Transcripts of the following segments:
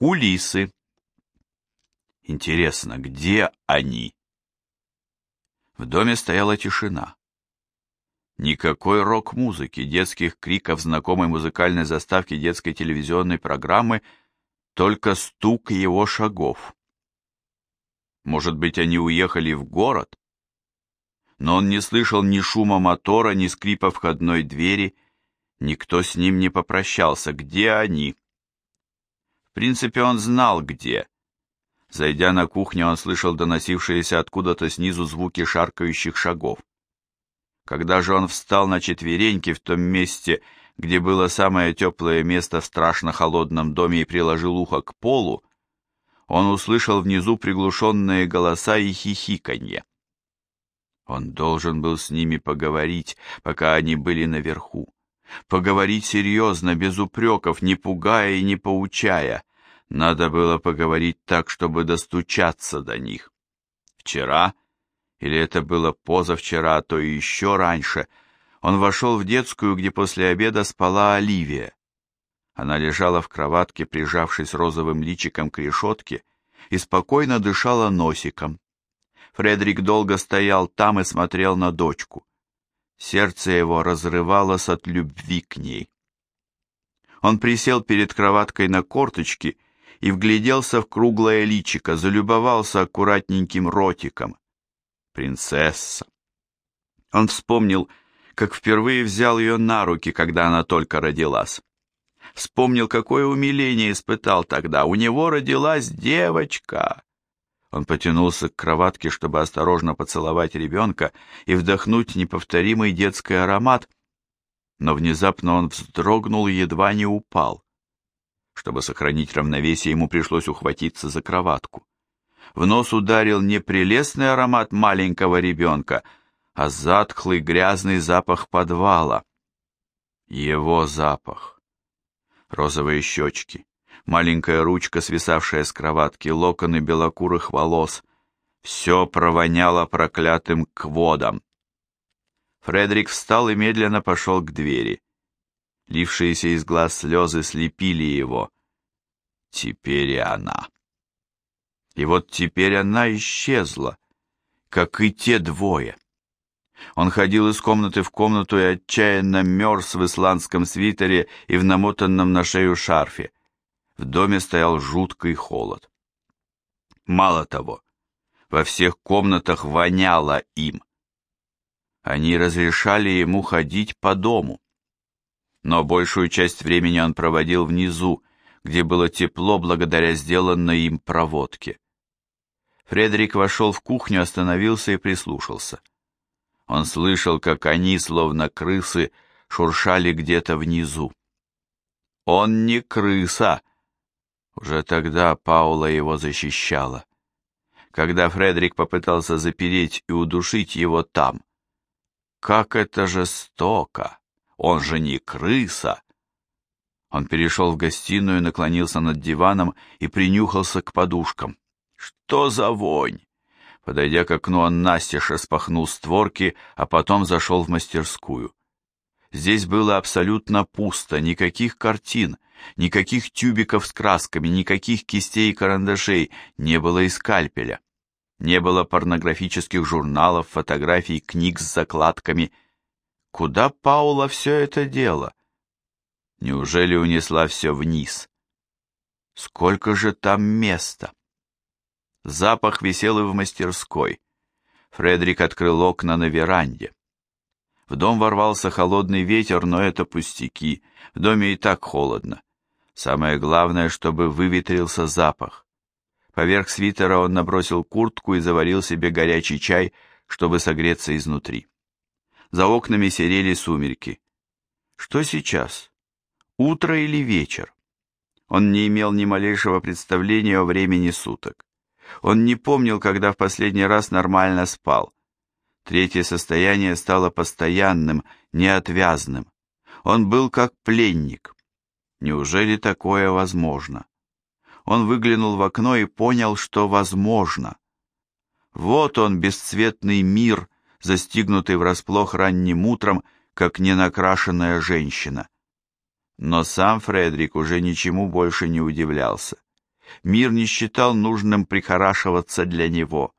Кулисы. Интересно, где они? В доме стояла тишина. Никакой рок-музыки, детских криков, знакомой музыкальной заставки детской телевизионной программы, только стук его шагов. Может быть, они уехали в город? Но он не слышал ни шума мотора, ни скрипа входной двери, никто с ним не попрощался. Где они? Принципе, он знал, где. Зайдя на кухню, он слышал доносившиеся откуда-то снизу звуки шаркающих шагов. Когда же он встал на четвереньки в том месте, где было самое теплое место в страшно холодном доме и приложил ухо к полу, он услышал внизу приглушенные голоса и хихиканье. Он должен был с ними поговорить, пока они были наверху. Поговорить серьезно, без упреков, не пугая и не поучая. Надо было поговорить так, чтобы достучаться до них. Вчера или это было позавчера, а то и еще раньше, он вошел в детскую, где после обеда спала Оливия. Она лежала в кроватке, прижавшись розовым личиком к решетке, и спокойно дышала носиком. Фредерик долго стоял там и смотрел на дочку. Сердце его разрывалось от любви к ней. Он присел перед кроваткой на корточки и вгляделся в круглое личико, залюбовался аккуратненьким ротиком, принцесса. Он вспомнил, как впервые взял ее на руки, когда она только родилась. Вспомнил, какое умиление испытал тогда. У него родилась девочка. Он потянулся к кроватке, чтобы осторожно поцеловать ребенка и вдохнуть неповторимый детский аромат, но внезапно он вздрогнул и едва не упал. Чтобы сохранить равновесие, ему пришлось ухватиться за кроватку в нос ударил не прелестный аромат маленького ребенка, а затхлый грязный запах подвала. Его запах. Розовые щечки, маленькая ручка, свисавшая с кроватки, локоны белокурых волос. Все провоняло проклятым кводом. Фредерик встал и медленно пошел к двери. Лившиеся из глаз слезы слепили его. Теперь и она. И вот теперь она исчезла, как и те двое. Он ходил из комнаты в комнату и отчаянно мерз в исландском свитере и в намотанном на шею шарфе. В доме стоял жуткий холод. Мало того, во всех комнатах воняло им. Они разрешали ему ходить по дому. Но большую часть времени он проводил внизу, где было тепло благодаря сделанной им проводке. Фредерик вошел в кухню, остановился и прислушался. Он слышал, как они, словно крысы, шуршали где-то внизу. Он не крыса. Уже тогда Паула его защищала. Когда Фредерик попытался запереть и удушить его там. Как это жестоко! Он же не крыса! Он перешел в гостиную, наклонился над диваном и принюхался к подушкам. Что за вонь? Подойдя к окну, он настежь распахнул створки, а потом зашел в мастерскую. Здесь было абсолютно пусто, никаких картин, никаких тюбиков с красками, никаких кистей и карандашей, не было и скальпеля. Не было порнографических журналов, фотографий, книг с закладками. Куда Паула все это дело? Неужели унесла все вниз? Сколько же там места? Запах висел и в мастерской. Фредерик открыл окна на веранде. В дом ворвался холодный ветер, но это пустяки. В доме и так холодно. Самое главное, чтобы выветрился запах. Поверх свитера он набросил куртку и заварил себе горячий чай, чтобы согреться изнутри. За окнами серели сумерки. Что сейчас? Утро или вечер. Он не имел ни малейшего представления о времени суток. Он не помнил, когда в последний раз нормально спал. Третье состояние стало постоянным, неотвязным. Он был как пленник. Неужели такое возможно? Он выглянул в окно и понял, что возможно. Вот он, бесцветный мир, застигнутый врасплох ранним утром, как ненакрашенная женщина. Но сам Фредерик уже ничему больше не удивлялся. Мир не считал нужным прихорашиваться для него.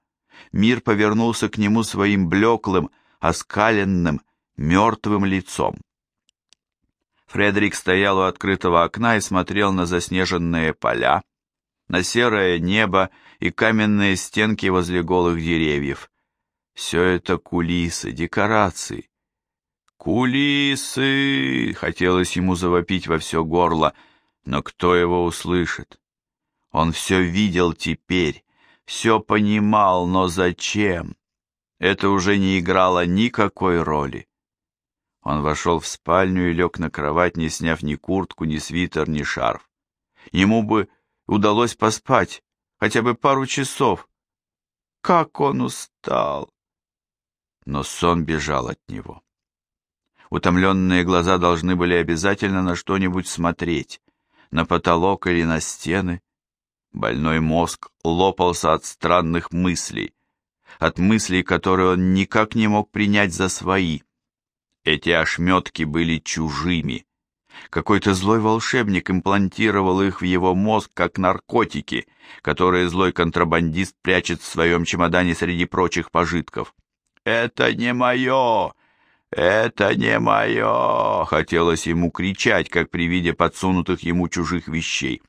Мир повернулся к нему своим блеклым, оскаленным, мертвым лицом. Фредерик стоял у открытого окна и смотрел на заснеженные поля, на серое небо и каменные стенки возле голых деревьев. Все это кулисы, декорации. «Кулисы!» — хотелось ему завопить во все горло, но кто его услышит? Он все видел теперь, все понимал, но зачем? Это уже не играло никакой роли. Он вошел в спальню и лег на кровать, не сняв ни куртку, ни свитер, ни шарф. Ему бы удалось поспать хотя бы пару часов. Как он устал! Но сон бежал от него. Утомленные глаза должны были обязательно на что-нибудь смотреть, на потолок или на стены. Больной мозг лопался от странных мыслей, от мыслей, которые он никак не мог принять за свои. Эти ошметки были чужими. Какой-то злой волшебник имплантировал их в его мозг, как наркотики, которые злой контрабандист прячет в своем чемодане среди прочих пожитков. «Это не мое! Это не мое!» Хотелось ему кричать, как при виде подсунутых ему чужих вещей.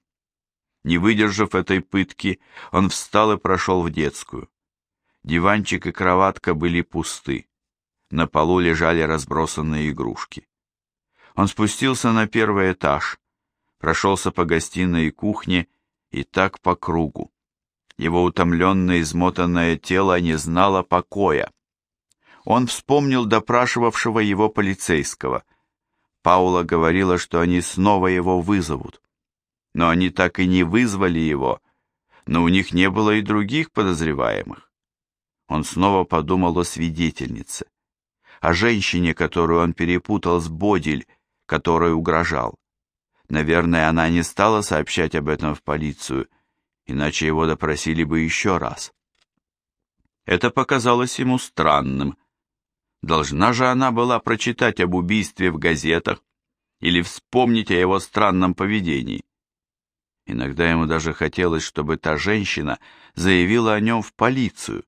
Не выдержав этой пытки, он встал и прошел в детскую. Диванчик и кроватка были пусты. На полу лежали разбросанные игрушки. Он спустился на первый этаж, прошелся по гостиной и кухне и так по кругу. Его утомленное, измотанное тело не знало покоя. Он вспомнил допрашивавшего его полицейского. Паула говорила, что они снова его вызовут. Но они так и не вызвали его, но у них не было и других подозреваемых. Он снова подумал о свидетельнице, о женщине, которую он перепутал с Бодиль, которой угрожал. Наверное, она не стала сообщать об этом в полицию, иначе его допросили бы еще раз. Это показалось ему странным. Должна же она была прочитать об убийстве в газетах или вспомнить о его странном поведении. Иногда ему даже хотелось, чтобы та женщина заявила о нем в полицию.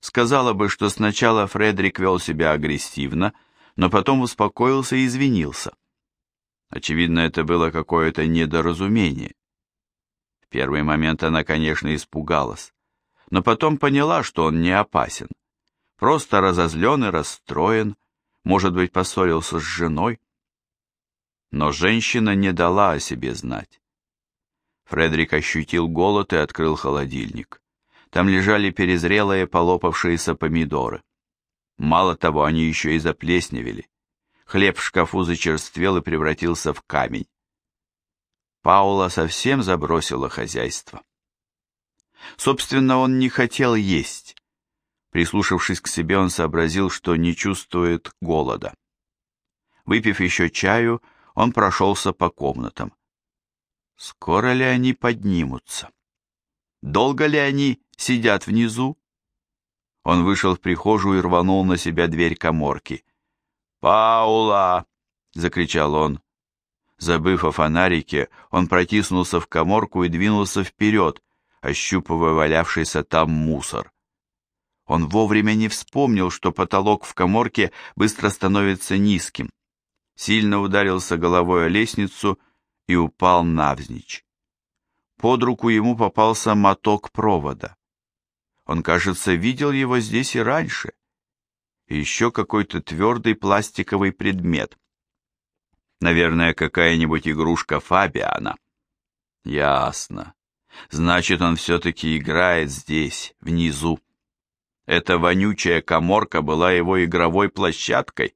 Сказала бы, что сначала Фредерик вел себя агрессивно, но потом успокоился и извинился. Очевидно, это было какое-то недоразумение. В первый момент она, конечно, испугалась, но потом поняла, что он не опасен. Просто разозлен и расстроен, может быть, поссорился с женой. Но женщина не дала о себе знать. Фредерик ощутил голод и открыл холодильник. Там лежали перезрелые полопавшиеся помидоры. Мало того, они еще и заплесневели. Хлеб в шкафу зачерствел и превратился в камень. Паула совсем забросила хозяйство. Собственно, он не хотел есть. Прислушавшись к себе, он сообразил, что не чувствует голода. Выпив еще чаю, он прошелся по комнатам. Скоро ли они поднимутся? Долго ли они сидят внизу? Он вышел в прихожую и рванул на себя дверь коморки. «Паула!» — закричал он. Забыв о фонарике, он протиснулся в коморку и двинулся вперед, ощупывая валявшийся там мусор. Он вовремя не вспомнил, что потолок в коморке быстро становится низким. Сильно ударился головой о лестницу и упал навзничь. Под руку ему попался моток провода. Он, кажется, видел его здесь и раньше и еще какой-то твердый пластиковый предмет. Наверное, какая-нибудь игрушка Фабиана. Ясно. Значит, он все-таки играет здесь, внизу. Эта вонючая коморка была его игровой площадкой.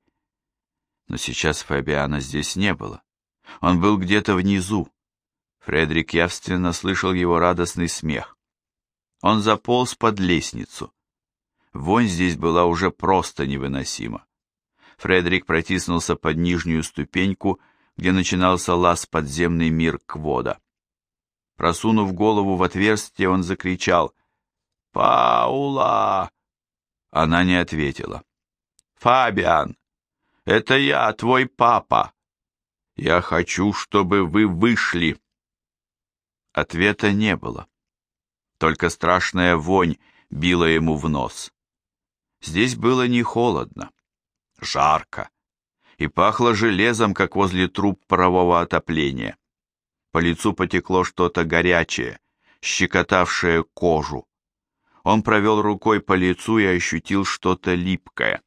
Но сейчас Фабиана здесь не было. Он был где-то внизу. Фредерик явственно слышал его радостный смех. Он заполз под лестницу. Вонь здесь была уже просто невыносима. Фредерик протиснулся под нижнюю ступеньку, где начинался лаз подземный мир Квода. Просунув голову в отверстие, он закричал «Паула!». Она не ответила. «Фабиан, это я, твой папа. Я хочу, чтобы вы вышли». Ответа не было. Только страшная вонь била ему в нос. Здесь было не холодно, жарко, и пахло железом, как возле труб парового отопления. По лицу потекло что-то горячее, щекотавшее кожу. Он провел рукой по лицу и ощутил что-то липкое.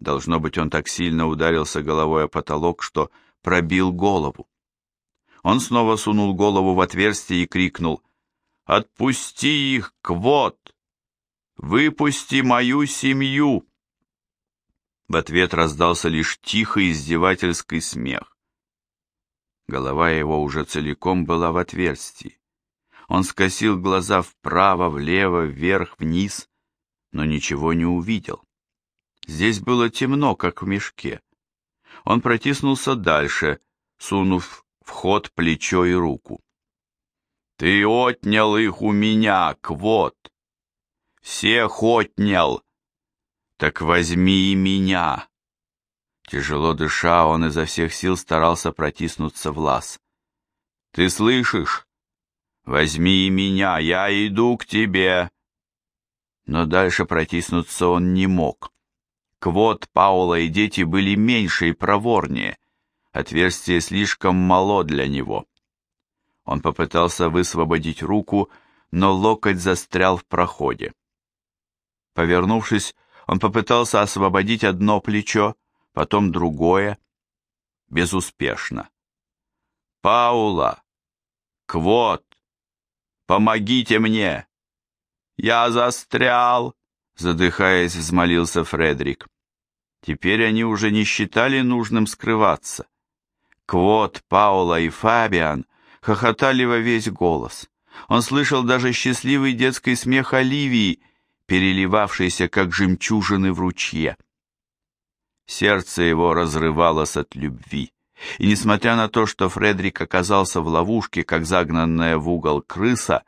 Должно быть, он так сильно ударился головой о потолок, что пробил голову. Он снова сунул голову в отверстие и крикнул «Отпусти их, Квот! Выпусти мою семью!» В ответ раздался лишь тихий издевательский смех. Голова его уже целиком была в отверстии. Он скосил глаза вправо, влево, вверх, вниз, но ничего не увидел. Здесь было темно, как в мешке. Он протиснулся дальше, сунув в ход плечо и руку. «Ты отнял их у меня, Квот! Всех отнял! Так возьми и меня!» Тяжело дыша, он изо всех сил старался протиснуться в лаз. «Ты слышишь? Возьми меня, я иду к тебе!» Но дальше протиснуться он не мог. Квот, Паула и дети были меньше и проворнее. Отверстие слишком мало для него. Он попытался высвободить руку, но локоть застрял в проходе. Повернувшись, он попытался освободить одно плечо, потом другое. Безуспешно. «Паула! Квот! Помогите мне! Я застрял!» Задыхаясь, взмолился Фредерик. Теперь они уже не считали нужным скрываться. Квот, Паула и Фабиан хохотали во весь голос. Он слышал даже счастливый детский смех Оливии, переливавшийся, как жемчужины в ручье. Сердце его разрывалось от любви. И несмотря на то, что Фредерик оказался в ловушке, как загнанная в угол крыса,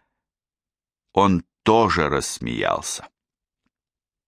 он тоже рассмеялся.